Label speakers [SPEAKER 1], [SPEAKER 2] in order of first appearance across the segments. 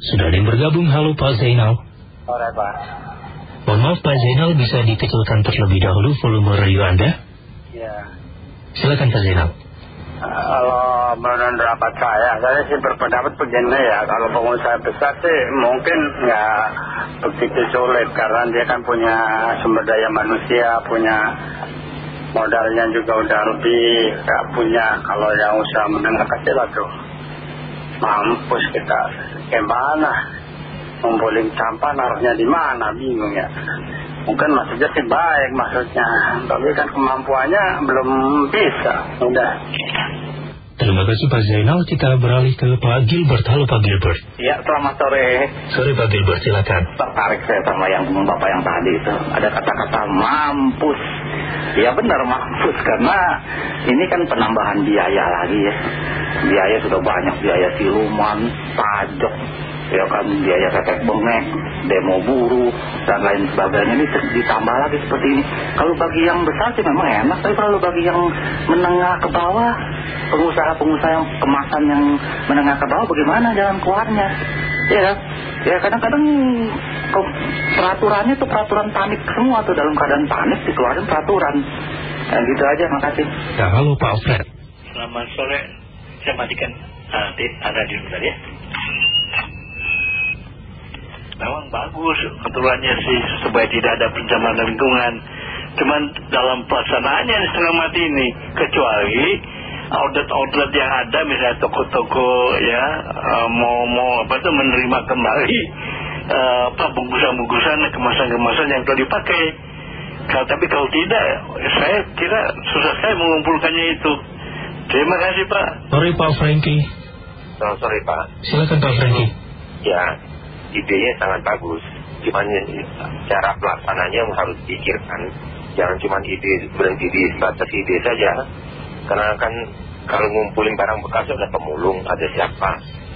[SPEAKER 1] Sudah ada yang bergabung, halo Pak Zainal.
[SPEAKER 2] Sore Pak.
[SPEAKER 1] Mohon maaf Pak Zainal bisa dikecilkan terlebih dahulu volume radio Anda.
[SPEAKER 2] Ya.
[SPEAKER 1] Silakan Pak Zainal.
[SPEAKER 2] Kalau menurut pendapat saya, saya sih berpendapat begini ya, kalau pengusaha besar sih mungkin nggak begitu sulit karena dia kan punya sumber daya manusia, punya modalnya juga udah lebih nggak punya. Kalau yang usaha menengah kecil tuh mampus kita gimana ngumpulin sampah naruhnya di mana bingung ya mungkin maksudnya sih baik maksudnya tapi kan kemampuannya belum bisa udah
[SPEAKER 1] Terima kasih Pak Zainal. Kita beralih ke Pak Gilbert. Halo Pak Gilbert.
[SPEAKER 3] Ya, selamat sore.
[SPEAKER 1] Sore Pak Gilbert, silakan.
[SPEAKER 3] Tertarik saya sama yang Bapak yang tadi itu. Ada kata-kata mampus. Ya benar mampus karena ini kan penambahan biaya lagi ya. Biaya sudah banyak, biaya siluman, pajak, ya kan biaya tetek bengek, demo buruh dan lain sebagainya ini ditambah lagi seperti ini. Kalau bagi yang besar sih memang enak, tapi kalau bagi yang menengah ke bawah, pengusaha-pengusaha yang kemasan yang menengah ke bawah bagaimana jalan keluarnya? Ya? Ya kadang-kadang peraturannya tuh peraturan panik semua tuh dalam keadaan panik dikeluarin peraturan. Ya, gitu aja, makasih.
[SPEAKER 1] Ya, halo Pak Fred.
[SPEAKER 4] Selamat sore, saya matikan uh, ada di bentar ya memang bagus aturannya sih supaya tidak ada pencemaran lingkungan cuman dalam pelaksanaannya setengah mati ini kecuali outlet-outlet yang ada misalnya toko-toko ya uh, mau mau apa itu menerima kembali uh, apa bungkusan-bungkusan kemasan-kemasan yang telah dipakai. Kalau tapi kalau tidak saya kira susah saya mengumpulkannya itu. Terima kasih Pak.
[SPEAKER 1] Sorry Pak Frankie.
[SPEAKER 5] Selamat sore Pak.
[SPEAKER 1] Silakan Pak Frankie.
[SPEAKER 5] Ya idenya sangat bagus. Cuman cara pelaksananya harus dipikirkan. Jangan cuma ide berhenti di sebatas ide saja. Karena kan kalau ngumpulin barang bekas ada pemulung ada siapa.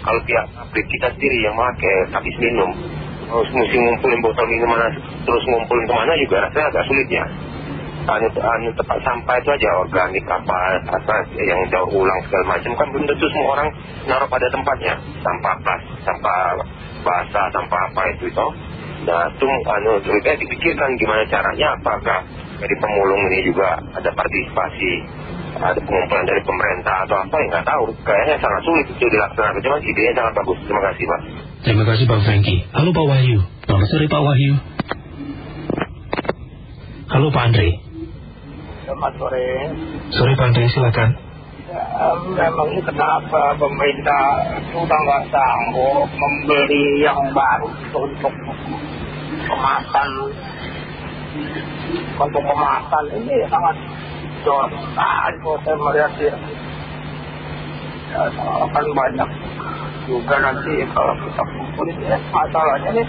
[SPEAKER 5] Kalau pihak pabrik kita sendiri yang pakai habis minum harus mesti ngumpulin botol minuman terus ngumpulin ke mana juga rasanya agak sulit ya anu, anu tempat sampah itu aja organik apa, apa yang daur ulang segala macam. Kan belum tentu semua orang naruh pada tempatnya. Sampah plastik sampah basah sampah apa itu itu. Nah itu anu lebih dipikirkan gimana caranya apakah dari pemulung ini juga ada partisipasi ada pengumpulan dari pemerintah atau apa yang nggak tahu. Kayaknya sangat sulit itu dilaksanakan. Cuma idenya sangat bagus. Terima kasih Pak.
[SPEAKER 1] Terima kasih Pak Franky. Halo Pak Wahyu. Selamat sore Pak Wahyu. Halo Pak Andre.
[SPEAKER 2] Selamat sore.
[SPEAKER 1] Sore Pak Andre. Silakan.
[SPEAKER 2] Memang ini kenapa pemerintah sudah nggak sanggup membeli yang baru untuk kemasan untuk kemasan ini sangat jauh sekali kalau saya melihat ya, ya banyak juga nanti kalau kita kumpulin. Ya masalahnya nih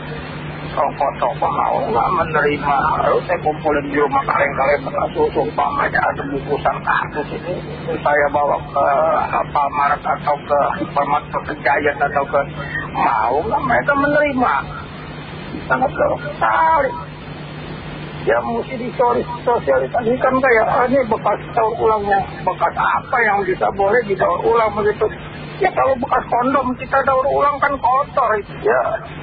[SPEAKER 2] toko-toko mau nggak menerima? Lalu saya kumpulin di rumah kaleng-kaleng susu umpamanya ada bungkusan kardus ini. Saya bawa ke apa Maret atau ke Hypermart atau ke Giant atau ke mau nggak mereka menerima? Sangat sekali ya mesti disosialisasikan kayak ini bekas daur ulangnya. Bekas apa yang bisa boleh didaur ulang begitu? Ya kalau bekas kondom kita daur ulang kan kotor. Ya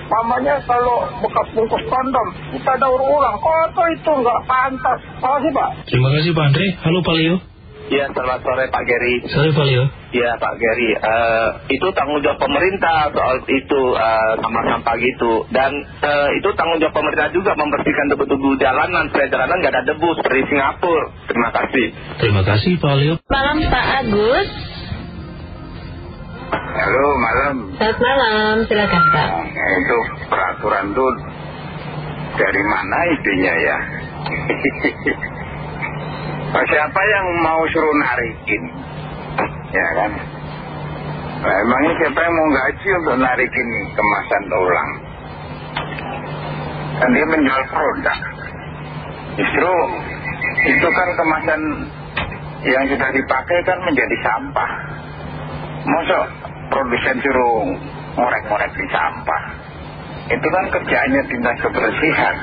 [SPEAKER 2] mamanya kalau bekas bungkus kondom kita daur ulang. Kotor itu nggak pantas. Terima kasih Pak.
[SPEAKER 1] Terima kasih Pak Andre. Halo Pak Leo
[SPEAKER 3] Ya selamat sore Pak Geri.
[SPEAKER 1] Sore Pak Leo.
[SPEAKER 3] Ya Pak Geri. Uh, Itu tanggung jawab pemerintah soal itu uh, sampah-sampah gitu. Dan uh, itu tanggung jawab pemerintah juga Membersihkan debu-debu jalanan Supaya jalanan nggak ada debu seperti Singapura. Terima kasih.
[SPEAKER 1] Terima kasih Pak Leo.
[SPEAKER 6] Malam Pak Agus.
[SPEAKER 2] Halo malam.
[SPEAKER 6] Selamat malam silakan Pak.
[SPEAKER 2] Nah, Itu peraturan tuh Dari mana idenya ya siapa yang mau suruh narikin? Ya kan? Nah, emangnya siapa yang mau gaji untuk narikin kemasan ulang kan dia menjual produk. Justru itu kan kemasan yang sudah dipakai kan menjadi sampah. Masa produsen suruh ngorek-ngorek di sampah? Itu kan kerjaannya dinas kebersihan.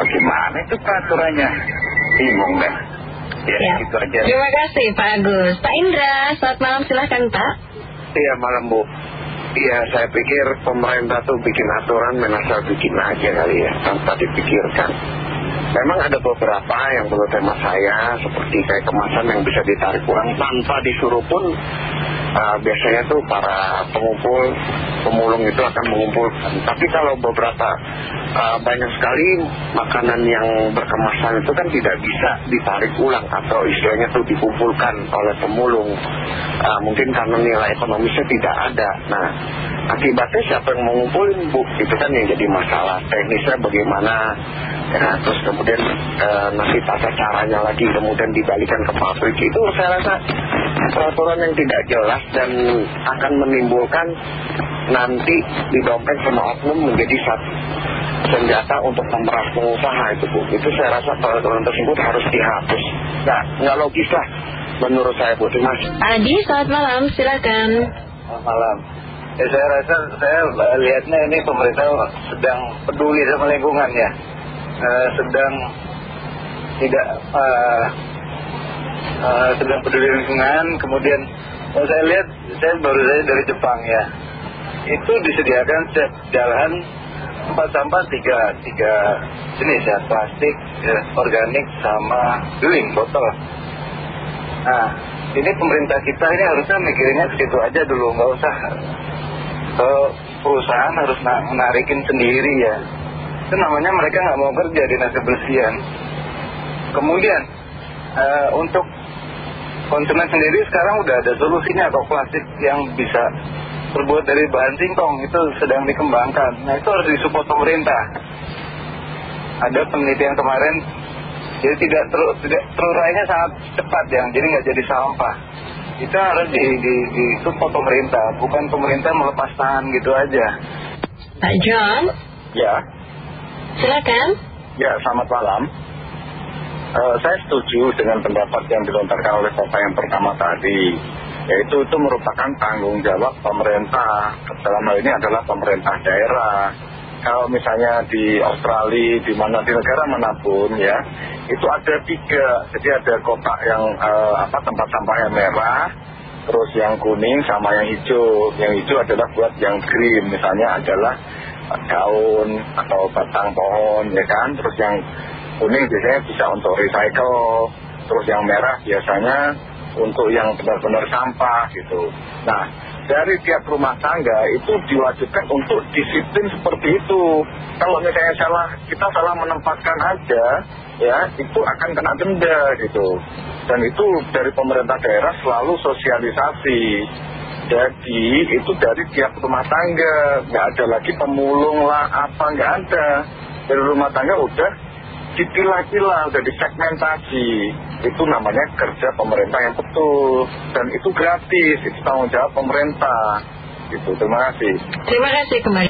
[SPEAKER 2] Bagaimana itu peraturannya? Bingung deh Ya, ya. Gitu aja.
[SPEAKER 6] Terima kasih Pak Agus. Pak Indra, selamat malam silahkan Pak.
[SPEAKER 5] Iya malam Bu.
[SPEAKER 7] Iya, saya pikir pemerintah tuh bikin aturan menasal bikin aja kali ya, tanpa dipikirkan. Memang ada beberapa yang menurut tema saya, seperti kayak kemasan yang bisa ditarik ulang tanpa disuruh pun, uh, biasanya tuh para pengumpul, pemulung itu akan mengumpulkan. Tapi kalau beberapa, uh, banyak sekali makanan yang berkemasan itu kan tidak bisa ditarik ulang atau istilahnya tuh dikumpulkan oleh pemulung. Uh, mungkin karena nilai ekonomisnya tidak ada. Nah, akibatnya siapa yang mengumpulin bu? Itu kan yang jadi masalah. Teknisnya bagaimana? Ya, terus kemudian eh, nanti tata caranya lagi kemudian dibalikan ke pabrik itu saya rasa peraturan yang tidak jelas dan akan menimbulkan nanti di dompet sama oknum menjadi satu senjata untuk memeras pengusaha itu bu itu saya rasa peraturan tersebut harus dihapus nah nggak logis lah menurut saya bu terima kasih
[SPEAKER 6] Adi, selamat malam, silakan.
[SPEAKER 8] Selamat malam. Ya, saya rasa saya lihatnya ini pemerintah sedang peduli sama lingkungan ya. Eh, sedang tidak eh, eh, sedang peduli lingkungan. Kemudian kalau saya lihat, saya baru saja dari Jepang ya. Itu disediakan setiap jalan tempat sampah tiga, tiga jenis ya, plastik, ya, organik, sama beling, botol. Nah, ini pemerintah kita ini harusnya mikirinnya ke situ aja dulu, nggak usah ke perusahaan harus na- menarikin sendiri ya. Itu namanya mereka nggak mau kerja di dinas kebersihan. Kemudian eh, untuk konsumen sendiri sekarang udah ada solusinya kok plastik yang bisa terbuat dari bahan singkong itu sedang dikembangkan. Nah itu harus disupport pemerintah. Ada penelitian kemarin jadi tidak ter, tidak terurainya sangat cepat ya, jadi nggak jadi sampah. Itu harus di, di, di support pemerintah, bukan pemerintah melepas tangan gitu aja.
[SPEAKER 6] Pak John,
[SPEAKER 9] Ya,
[SPEAKER 6] silakan.
[SPEAKER 9] ya selamat malam. Eh, saya setuju dengan pendapat yang dilontarkan oleh Bapak yang pertama tadi. Yaitu itu merupakan tanggung jawab pemerintah. Dalam hal ini adalah pemerintah daerah. Kalau misalnya di Australia, di mana di negara mana pun ya, itu ada tiga. Jadi ada kotak yang eh, apa tempat sampah yang merah, terus yang kuning sama yang hijau. Yang hijau adalah buat yang green, misalnya adalah daun atau batang pohon ya kan. Terus yang kuning biasanya bisa untuk recycle, terus yang merah biasanya untuk yang benar-benar sampah gitu. Nah, dari tiap rumah tangga itu diwajibkan untuk disiplin seperti itu. Kalau misalnya salah, kita salah menempatkan aja, ya itu akan kena denda gitu. Dan itu dari pemerintah daerah selalu sosialisasi. Jadi itu dari tiap rumah tangga, nggak ada lagi pemulung lah apa nggak ada. Dari rumah tangga udah dipilah-pilah, udah disegmentasi. Itu namanya kerja pemerintah yang betul. Dan itu gratis, itu tanggung jawab pemerintah. Gitu, terima kasih.
[SPEAKER 6] Terima kasih kembali.